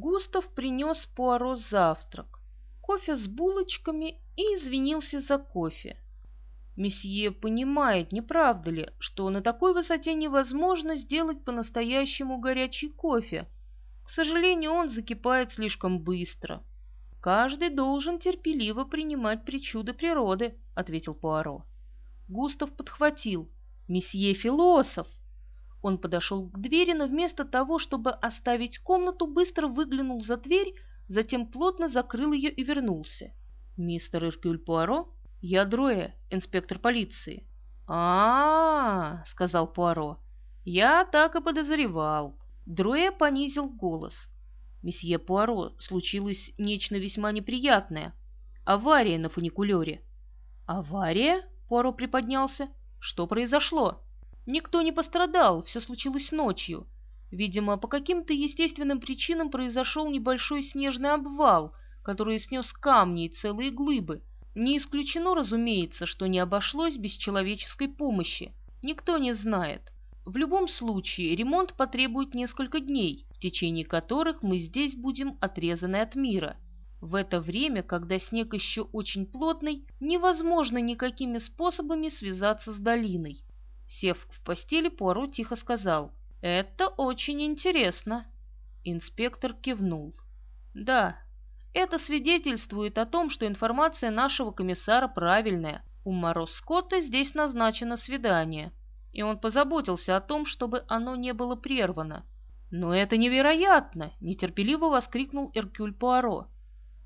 Густав принес Пуаро завтрак, кофе с булочками и извинился за кофе. Месье понимает, не правда ли, что на такой высоте невозможно сделать по-настоящему горячий кофе. К сожалению, он закипает слишком быстро. Каждый должен терпеливо принимать причуды природы, ответил Пуаро. Густав подхватил. Месье философ. Он подошел к двери, но вместо того, чтобы оставить комнату, быстро выглянул за дверь, затем плотно закрыл ее и вернулся. «Мистер Иркюль Пуаро?» «Я Дроя, инспектор полиции». А, -а, -а сказал Пуаро. «Я так и подозревал». Дроя понизил голос. «Месье Пуаро, случилось нечто весьма неприятное. Авария на фуникулере». «Авария?» — Пуаро приподнялся. «Что произошло?» «Никто не пострадал, все случилось ночью. Видимо, по каким-то естественным причинам произошел небольшой снежный обвал, который снес камни и целые глыбы. Не исключено, разумеется, что не обошлось без человеческой помощи. Никто не знает. В любом случае, ремонт потребует несколько дней, в течение которых мы здесь будем отрезаны от мира. В это время, когда снег еще очень плотный, невозможно никакими способами связаться с долиной. Сев в постели, Пуаро тихо сказал «Это очень интересно». Инспектор кивнул. «Да, это свидетельствует о том, что информация нашего комиссара правильная. У Моро Скотта здесь назначено свидание, и он позаботился о том, чтобы оно не было прервано. «Но это невероятно!» – нетерпеливо воскликнул Эркюль Пуаро.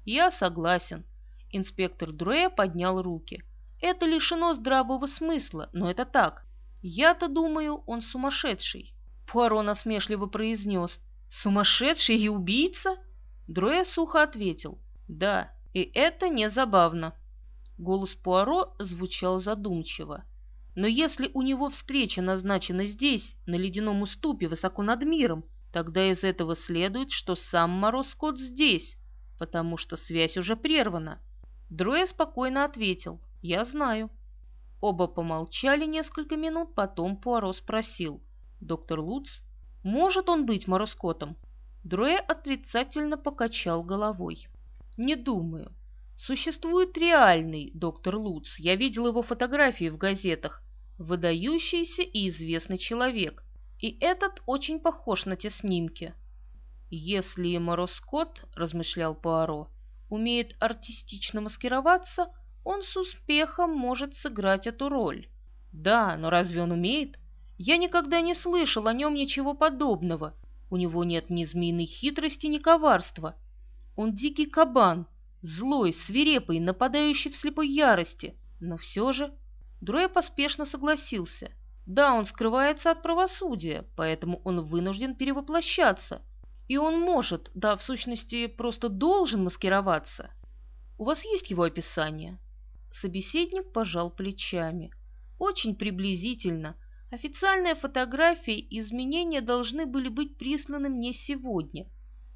«Я согласен». Инспектор Друэ поднял руки. «Это лишено здравого смысла, но это так. Я-то думаю, он сумасшедший». Пуаро насмешливо произнес. «Сумасшедший и убийца?» Дроя сухо ответил «Да, и это не забавно». Голос Пуаро звучал задумчиво. «Но если у него встреча назначена здесь, на ледяном уступе, высоко над миром, тогда из этого следует, что сам Мороз Скотт здесь, потому что связь уже прервана». Дроя спокойно ответил «Я знаю». Оба помолчали несколько минут, потом Пуаро спросил «Доктор Луц, может он быть Мороскотом?» Друэ отрицательно покачал головой. «Не думаю. Существует реальный доктор Луц. Я видел его фотографии в газетах. Выдающийся и известный человек. И этот очень похож на те снимки». «Если Мороскот, — размышлял Пуаро, — умеет артистично маскироваться, он с успехом может сыграть эту роль. Да, но разве он умеет? Я никогда не слышал о нем ничего подобного» У него нет ни змеиной хитрости, ни коварства. Он дикий кабан, злой, свирепый, нападающий в слепой ярости. Но все же... Дроя поспешно согласился. Да, он скрывается от правосудия, поэтому он вынужден перевоплощаться. И он может, да, в сущности, просто должен маскироваться. У вас есть его описание?» Собеседник пожал плечами. Очень приблизительно, Официальная фотография и изменения должны были быть присланы мне сегодня.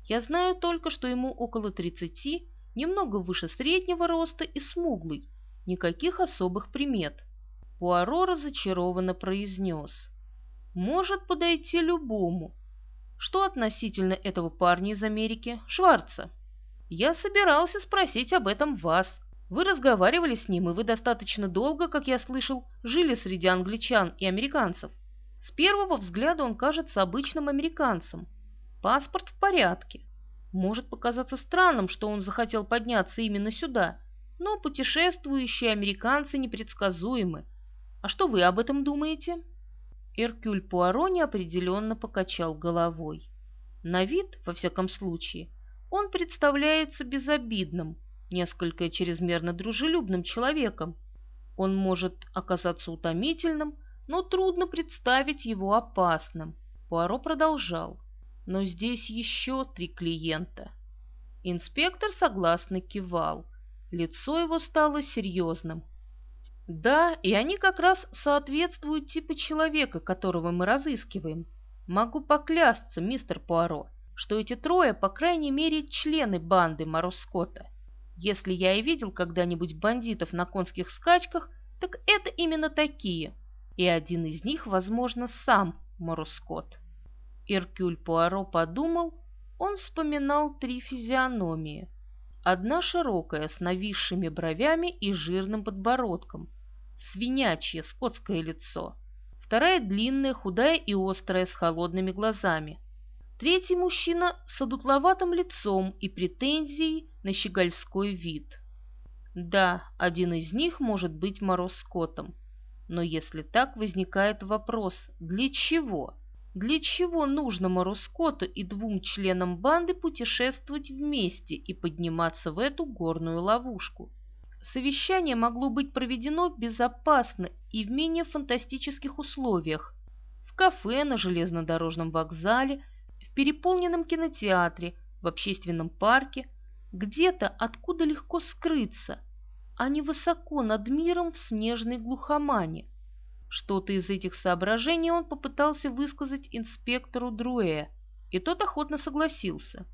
Я знаю только, что ему около 30, немного выше среднего роста и смуглый. Никаких особых примет. Пуаро разочарованно произнес. «Может подойти любому. Что относительно этого парня из Америки, Шварца?» «Я собирался спросить об этом вас», вы разговаривали с ним, и вы достаточно долго, как я слышал, жили среди англичан и американцев. С первого взгляда он кажется обычным американцем. Паспорт в порядке. Может показаться странным, что он захотел подняться именно сюда, но путешествующие американцы непредсказуемы. А что вы об этом думаете?» Эркюль Пуаро неопределенно покачал головой. На вид, во всяком случае, он представляется безобидным – несколько чрезмерно дружелюбным человеком. Он может оказаться утомительным, но трудно представить его опасным. Пуаро продолжал. Но здесь еще три клиента. Инспектор согласно кивал. Лицо его стало серьезным. Да, и они как раз соответствуют типу человека, которого мы разыскиваем. Могу поклясться, мистер Пуаро, что эти трое, по крайней мере, члены банды Мороскота. Если я и видел когда-нибудь бандитов на конских скачках, так это именно такие. И один из них, возможно, сам Морускот. Иркюль Пуаро подумал он вспоминал три физиономии. Одна широкая, с нависшими бровями и жирным подбородком, свинячье скотское лицо. Вторая длинная, худая и острая, с холодными глазами. Третий мужчина с одутловатым лицом и претензией на щегольской вид. Да, один из них может быть Мороз Скоттом. Но если так, возникает вопрос, для чего? Для чего нужно Мороскоту и двум членам банды путешествовать вместе и подниматься в эту горную ловушку? Совещание могло быть проведено безопасно и в менее фантастических условиях. В кафе, на железнодорожном вокзале, переполненном кинотеатре, в общественном парке, где-то, откуда легко скрыться, а не высоко над миром в снежной глухомане. Что-то из этих соображений он попытался высказать инспектору Друэ, и тот охотно согласился.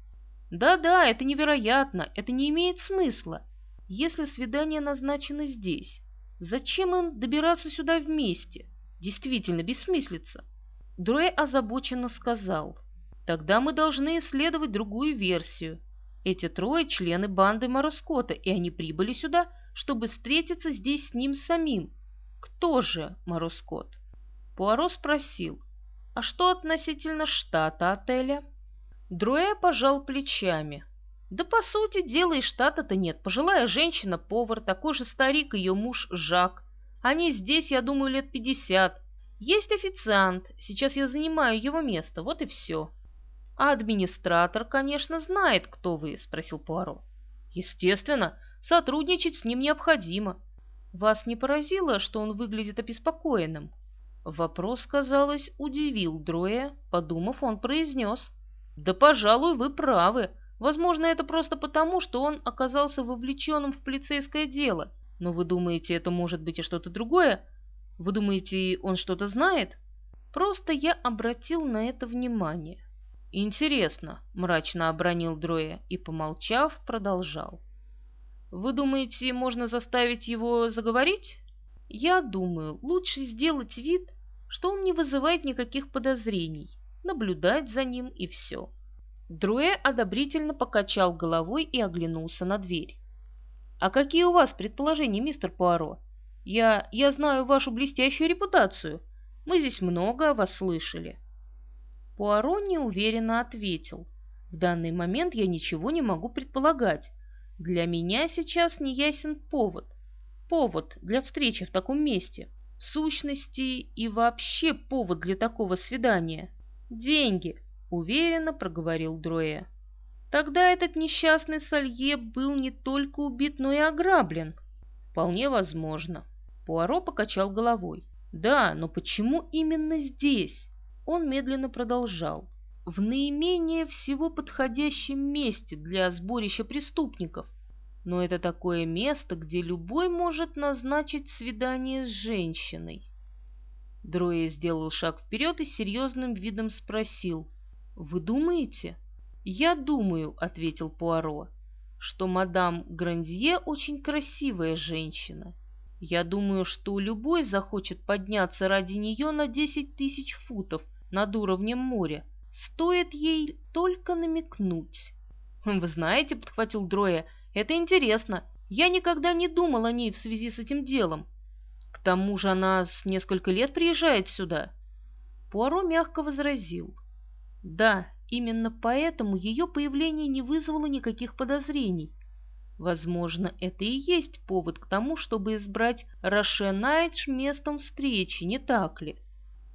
«Да-да, это невероятно, это не имеет смысла. Если свидание назначено здесь, зачем им добираться сюда вместе? Действительно, бессмыслица». Друэ озабоченно сказал, «Тогда мы должны исследовать другую версию. Эти трое – члены банды Мороскота, и они прибыли сюда, чтобы встретиться здесь с ним самим. Кто же Мороскот? Пуаро спросил, а что относительно штата отеля? Друэ пожал плечами. Да, по сути дела, и штата-то нет. Пожилая женщина-повар, такой же старик, ее муж Жак. Они здесь, я думаю, лет пятьдесят. Есть официант, сейчас я занимаю его место, вот и все. А администратор, конечно, знает, кто вы, спросил Пуаро. Естественно, сотрудничать с ним необходимо. Вас не поразило, что он выглядит обеспокоенным? Вопрос, казалось, удивил Дроя. Подумав, он произнес. Да, пожалуй, вы правы. Возможно, это просто потому, что он оказался вовлеченным в полицейское дело. Но вы думаете, это может быть и что-то другое? Вы думаете, он что-то знает? Просто я обратил на это внимание. Интересно, мрачно обронил Дроя и, помолчав, продолжал. Вы думаете, можно заставить его заговорить? Я думаю, лучше сделать вид, что он не вызывает никаких подозрений, наблюдать за ним и все. Друэ одобрительно покачал головой и оглянулся на дверь. «А какие у вас предположения, мистер Пуаро? Я, я знаю вашу блестящую репутацию. Мы здесь много о вас слышали». Пуаро неуверенно ответил. «В данный момент я ничего не могу предполагать. Для меня сейчас не ясен повод. Повод для встречи в таком месте. В сущности и вообще повод для такого свидания. Деньги, уверенно проговорил Дроя. Тогда этот несчастный Салье был не только убит, но и ограблен. Вполне возможно. Пуаро покачал головой. Да, но почему именно здесь? Он медленно продолжал в наименее всего подходящем месте для сборища преступников. Но это такое место, где любой может назначить свидание с женщиной. Дроя сделал шаг вперед и серьезным видом спросил. «Вы думаете?» «Я думаю», — ответил Пуаро, — «что мадам Грандье очень красивая женщина. Я думаю, что любой захочет подняться ради нее на десять тысяч футов над уровнем моря, Стоит ей только намекнуть. «Вы знаете», — подхватил Дроя, — «это интересно. Я никогда не думал о ней в связи с этим делом. К тому же она с несколько лет приезжает сюда». Пуаро мягко возразил. «Да, именно поэтому ее появление не вызвало никаких подозрений. Возможно, это и есть повод к тому, чтобы избрать Роше Найтш местом встречи, не так ли?»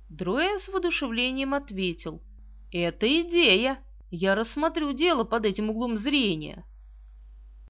Дроя с воодушевлением ответил. «Это идея. Я рассмотрю дело под этим углом зрения».